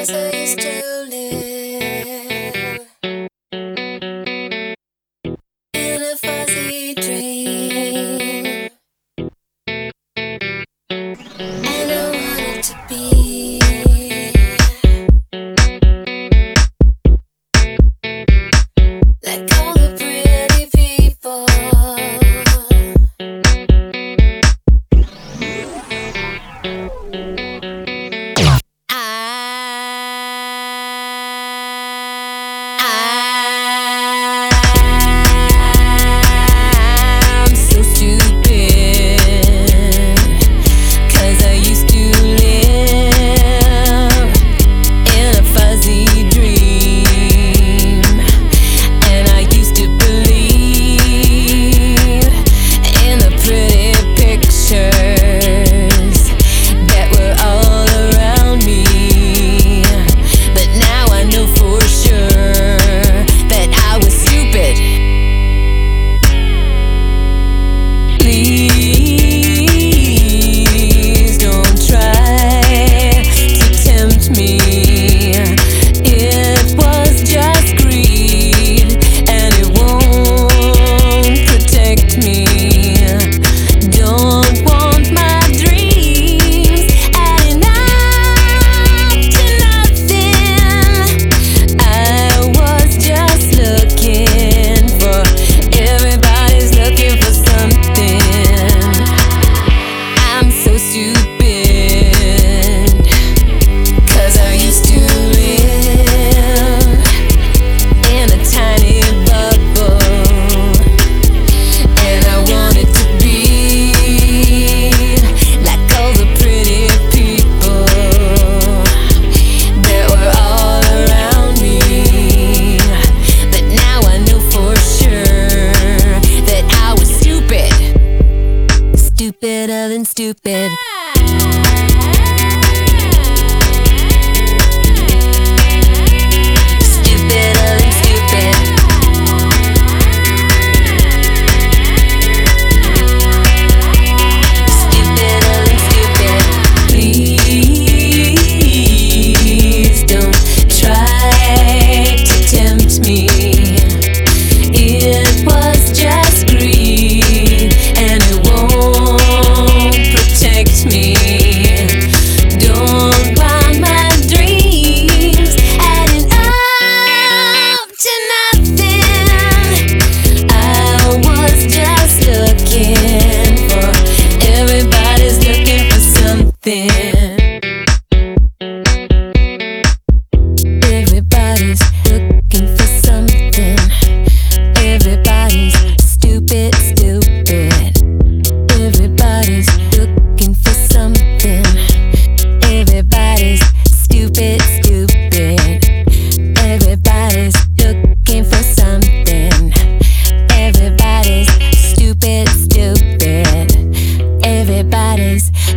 as used to. stupider than stupid. Yeah.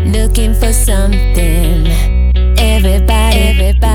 looking for something. Everybody, everybody.